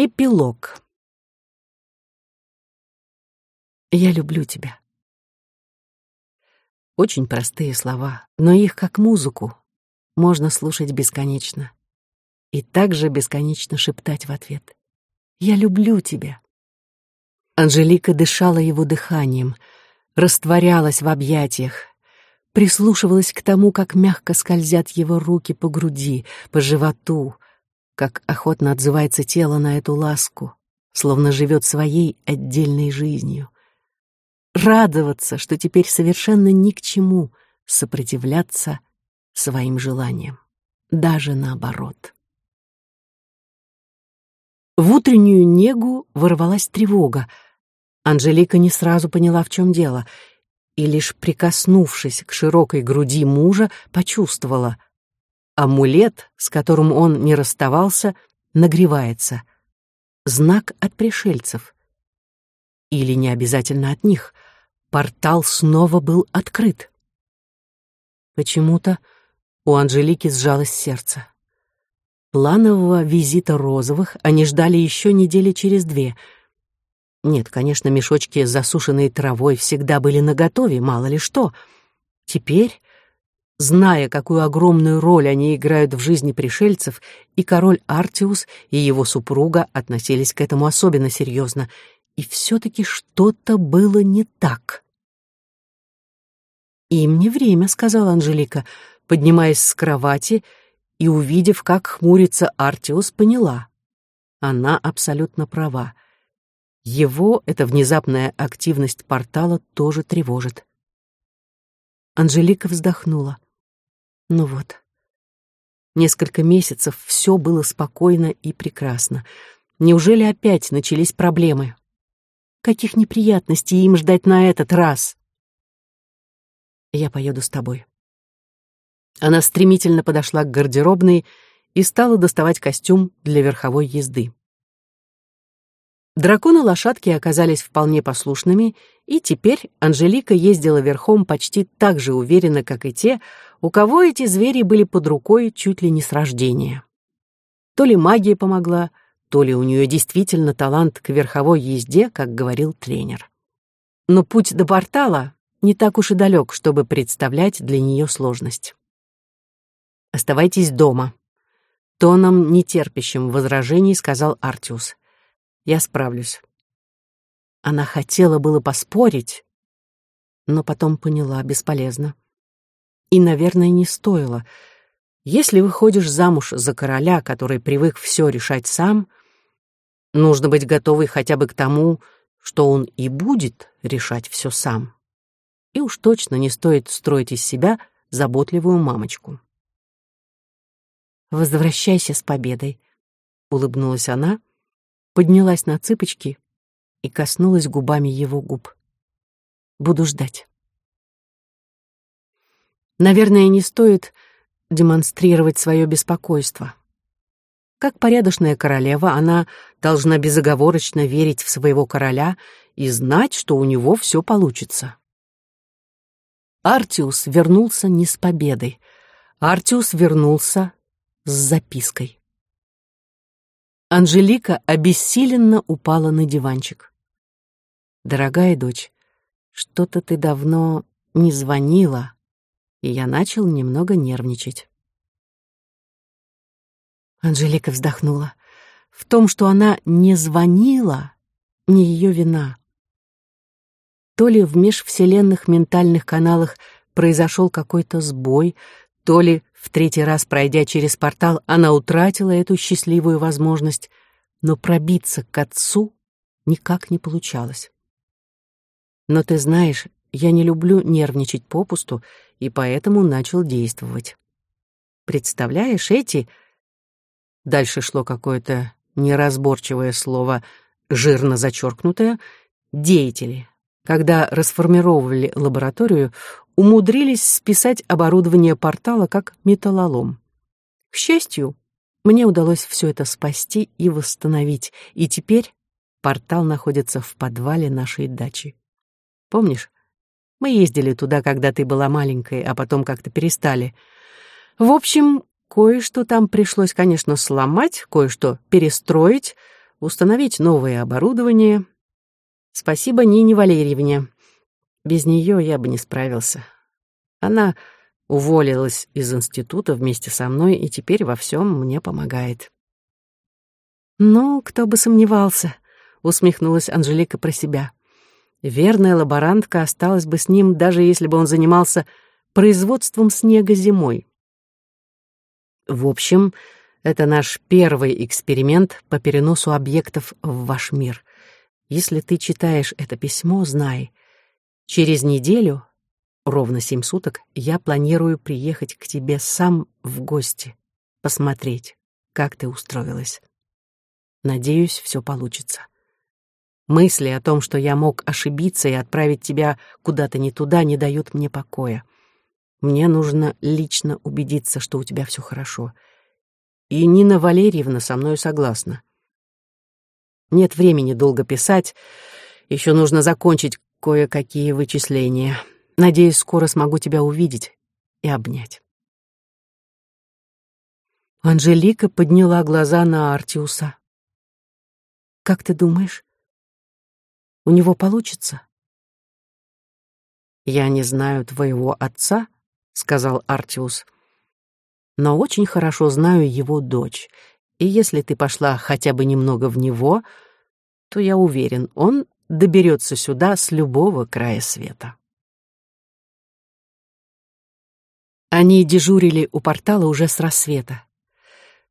Эпилог. Я люблю тебя. Очень простые слова, но их, как музыку, можно слушать бесконечно. И также бесконечно шептать в ответ. Я люблю тебя. Анжелика дышала его дыханием, растворялась в объятиях, прислушивалась к тому, как мягко скользят его руки по груди, по животу, как охотно отзывается тело на эту ласку, словно живет своей отдельной жизнью. Радоваться, что теперь совершенно ни к чему сопротивляться своим желаниям, даже наоборот. В утреннюю негу ворвалась тревога. Анжелика не сразу поняла, в чем дело, и лишь прикоснувшись к широкой груди мужа, почувствовала — Амулет, с которым он не расставался, нагревается. Знак от пришельцев. Или не обязательно от них. Портал снова был открыт. Почему-то у Анжелики сжалось сердце. Планового визита Розовых они ждали еще недели через две. Нет, конечно, мешочки с засушенной травой всегда были наготове, мало ли что. Теперь Зная, какую огромную роль они играют в жизни пришельцев, и король Артиус, и его супруга относились к этому особенно серьезно, и все-таки что-то было не так. «Им не время», — сказала Анжелика, поднимаясь с кровати и, увидев, как хмурится Артиус, поняла. Она абсолютно права. Его эта внезапная активность портала тоже тревожит. Анжелика вздохнула. Ну вот. Несколько месяцев все было спокойно и прекрасно. Неужели опять начались проблемы? Каких неприятностей им ждать на этот раз? Я поеду с тобой. Она стремительно подошла к гардеробной и стала доставать костюм для верховой езды. Драконы-лошадки оказались вполне послушными, и теперь Анжелика ездила верхом почти так же уверенно, как и те, у кого эти звери были под рукой чуть ли не с рождения. То ли магия помогла, то ли у нее действительно талант к верховой езде, как говорил тренер. Но путь до портала не так уж и далек, чтобы представлять для нее сложность. «Оставайтесь дома», — тоном, нетерпящим возражений, сказал Артиус. Я справлюсь. Она хотела было поспорить, но потом поняла, бесполезно. И, наверное, не стоило. Если выходишь замуж за короля, который привык все решать сам, нужно быть готовой хотя бы к тому, что он и будет решать все сам. И уж точно не стоит строить из себя заботливую мамочку. «Возвращайся с победой», — улыбнулась она, поднялась на цыпочки и коснулась губами его губ. «Буду ждать». Наверное, не стоит демонстрировать свое беспокойство. Как порядочная королева, она должна безоговорочно верить в своего короля и знать, что у него все получится. Артиус вернулся не с победой. Артиус вернулся с запиской. Анжелика обессиленно упала на диванчик. «Дорогая дочь, что-то ты давно не звонила, и я начал немного нервничать». Анжелика вздохнула. В том, что она не звонила, не ее вина. То ли в межвселенных ментальных каналах произошел какой-то сбой, то ли в третий раз, пройдя через портал, она утратила эту счастливую возможность, но пробиться к отцу никак не получалось. Но ты знаешь, я не люблю нервничать попусту, и поэтому начал действовать. Представляешь, эти... Дальше шло какое-то неразборчивое слово, жирно зачеркнутое, деятели. Когда расформировали лабораторию, умудрились списать оборудование портала как металлолом. К счастью, мне удалось все это спасти и восстановить, и теперь портал находится в подвале нашей дачи. Помнишь, мы ездили туда, когда ты была маленькой, а потом как-то перестали. В общем, кое-что там пришлось, конечно, сломать, кое-что перестроить, установить новое оборудование. Спасибо Нине Валерьевне. Без нее я бы не справился. Она уволилась из института вместе со мной и теперь во всем мне помогает. «Ну, кто бы сомневался», — усмехнулась Анжелика про себя. «Верная лаборантка осталась бы с ним, даже если бы он занимался производством снега зимой». В общем, это наш первый эксперимент по переносу объектов в ваш мир. Если ты читаешь это письмо, знай, через неделю, ровно семь суток, я планирую приехать к тебе сам в гости, посмотреть, как ты устроилась. Надеюсь, все получится. Мысли о том, что я мог ошибиться и отправить тебя куда-то не туда, не дают мне покоя. Мне нужно лично убедиться, что у тебя все хорошо — и Нина Валерьевна со мной согласна. Нет времени долго писать, еще нужно закончить кое-какие вычисления. Надеюсь, скоро смогу тебя увидеть и обнять. Анжелика подняла глаза на Артиуса. «Как ты думаешь, у него получится?» «Я не знаю твоего отца», — сказал Артиус. — но очень хорошо знаю его дочь. И если ты пошла хотя бы немного в него, то я уверен, он доберется сюда с любого края света. Они дежурили у портала уже с рассвета.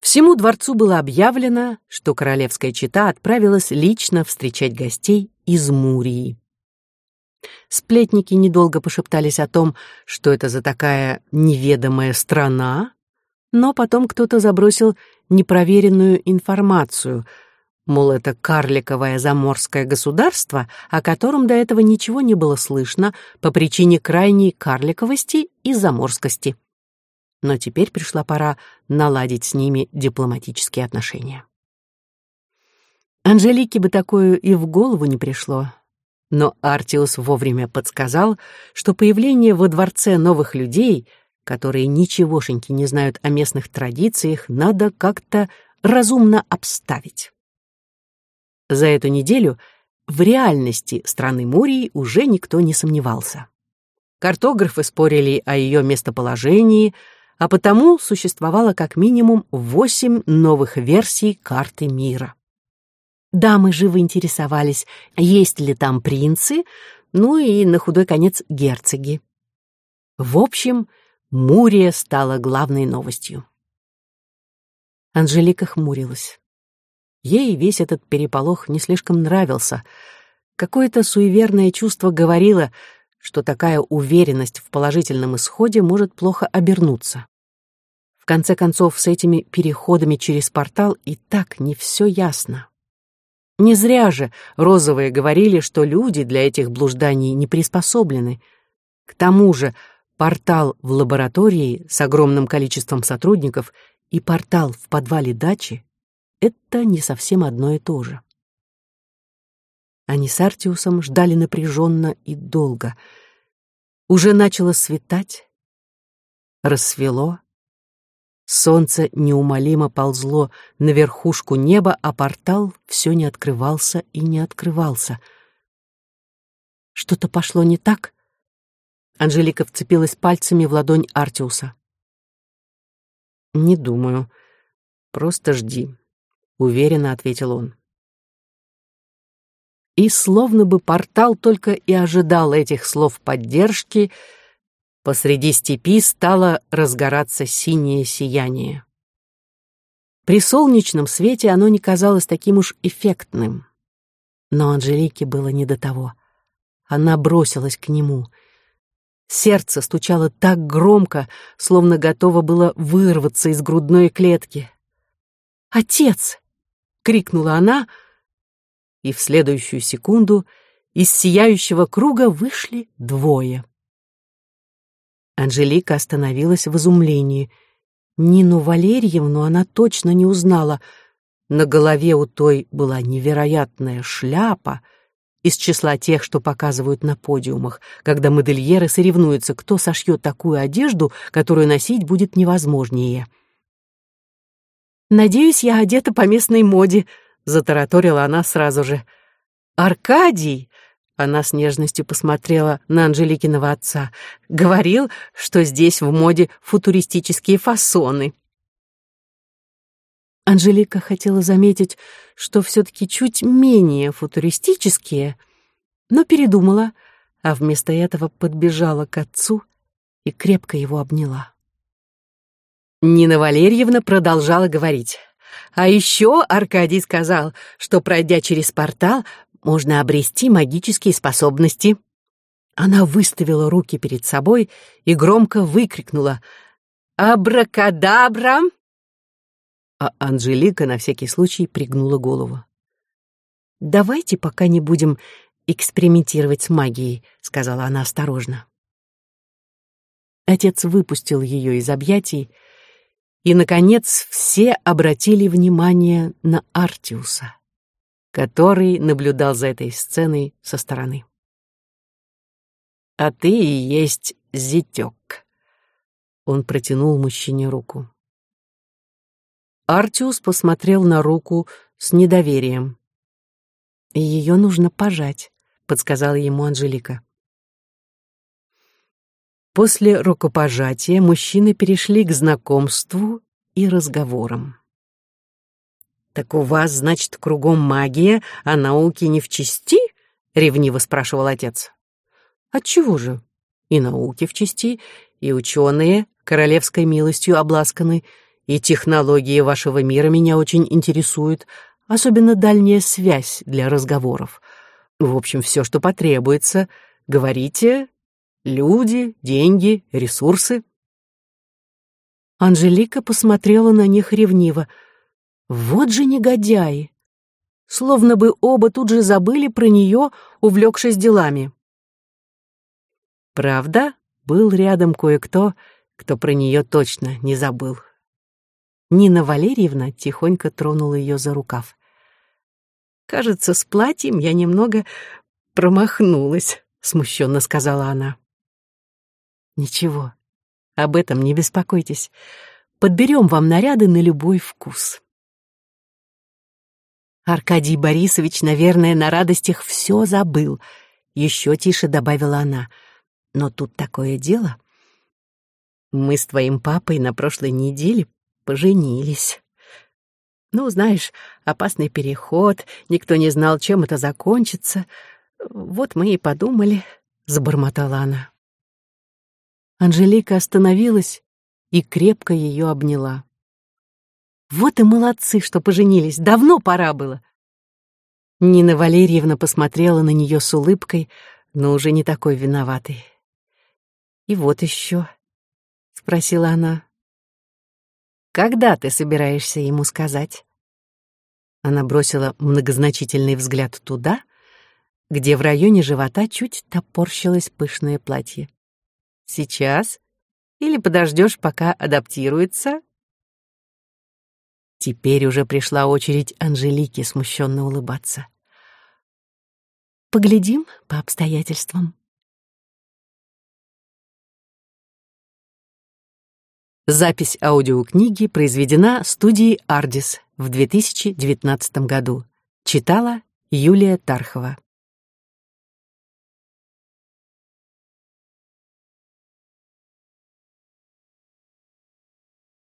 Всему дворцу было объявлено, что королевская чета отправилась лично встречать гостей из Мурии. Сплетники недолго пошептались о том, что это за такая неведомая страна, но потом кто-то забросил непроверенную информацию, мол, это карликовое заморское государство, о котором до этого ничего не было слышно по причине крайней карликовости и заморскости. Но теперь пришла пора наладить с ними дипломатические отношения. Анжелике бы такое и в голову не пришло, но Артиус вовремя подсказал, что появление во дворце новых людей — которые ничегошеньки не знают о местных традициях, надо как-то разумно обставить. За эту неделю в реальности страны Мурии уже никто не сомневался. Картографы спорили о ее местоположении, а потому существовало как минимум восемь новых версий карты мира. Дамы живо интересовались, есть ли там принцы, ну и на худой конец герцоги. В общем, Мурия стала главной новостью. Анжелика хмурилась. Ей весь этот переполох не слишком нравился. Какое-то суеверное чувство говорило, что такая уверенность в положительном исходе может плохо обернуться. В конце концов, с этими переходами через портал и так не все ясно. Не зря же розовые говорили, что люди для этих блужданий не приспособлены. К тому же портал в лаборатории с огромным количеством сотрудников и портал в подвале дачи — это не совсем одно и то же. Они с Артиусом ждали напряженно и долго. Уже начало светать, рассвело, солнце неумолимо ползло на верхушку неба, а портал все не открывался и не открывался. Что-то пошло не так — Анжелика вцепилась пальцами в ладонь Артиуса. «Не думаю. Просто жди», — уверенно ответил он. И словно бы портал только и ожидал этих слов поддержки, посреди степи стало разгораться синее сияние. При солнечном свете оно не казалось таким уж эффектным. Но Анжелике было не до того. Она бросилась к нему — Сердце стучало так громко, словно готово было вырваться из грудной клетки. «Отец!» — крикнула она, и в следующую секунду из сияющего круга вышли двое. Анжелика остановилась в изумлении. Нину Валерьевну она точно не узнала. На голове у той была невероятная шляпа — из числа тех, что показывают на подиумах, когда модельеры соревнуются, кто сошьет такую одежду, которую носить будет невозможнее. «Надеюсь, я одета по местной моде», — затараторила она сразу же. «Аркадий!» Она с нежностью посмотрела на Анжеликиного отца. «Говорил, что здесь в моде футуристические фасоны». Анжелика хотела заметить, что все-таки чуть менее футуристические, но передумала, а вместо этого подбежала к отцу и крепко его обняла. Нина Валерьевна продолжала говорить. А еще Аркадий сказал, что, пройдя через портал, можно обрести магические способности. Она выставила руки перед собой и громко выкрикнула «Абракадабра!» А Анжелика на всякий случай пригнула голову. «Давайте пока не будем экспериментировать с магией», — сказала она осторожно. Отец выпустил ее из объятий, и, наконец, все обратили внимание на Артиуса, который наблюдал за этой сценой со стороны. «А ты и есть зятёк», — он протянул мужчине руку. Артиус посмотрел на руку с недоверием. «Ее нужно пожать», — подсказала ему Анжелика. После рукопожатия мужчины перешли к знакомству и разговорам. «Так у вас, значит, кругом магия, а науки не в чести?» — ревниво спрашивал отец. «Отчего же? И науки в чести, и ученые королевской милостью обласканы, и технологии вашего мира меня очень интересуют, особенно дальняя связь для разговоров. В общем, все, что потребуется. Говорите, Люди, деньги, ресурсы. Анжелика посмотрела на них ревниво. Вот же негодяи! Словно бы оба тут же забыли про нее, увлекшись делами. Правда, был рядом кое-кто, кто про нее точно не забыл. Нина Валерьевна тихонько тронула ее за рукав. «Кажется, с платьем я немного промахнулась», — смущенно сказала она. Ничего, об этом не беспокойтесь. Подберем вам наряды на любой вкус. Аркадий Борисович, наверное, на радостях все забыл. Еще тише добавила она. Но тут такое дело. Мы с твоим папой на прошлой неделе поженились. Ну, знаешь, опасный переход, никто не знал, чем это закончится. Вот мы и подумали, — забормотала она. Анжелика остановилась и крепко ее обняла. «Вот и молодцы, что поженились, давно пора было!» Нина Валерьевна посмотрела на нее с улыбкой, но уже не такой виноватой. «И вот еще», — спросила она, — «когда ты собираешься ему сказать?» Она бросила многозначительный взгляд туда, где в районе живота чуть топорщилось пышное платье. Сейчас? Или подождешь, пока адаптируется?» Теперь уже пришла очередь Анжелики смущенно улыбаться. «Поглядим по обстоятельствам». Запись аудиокниги произведена студией «Ардис» в 2019 году. Читала Юлия Тархова.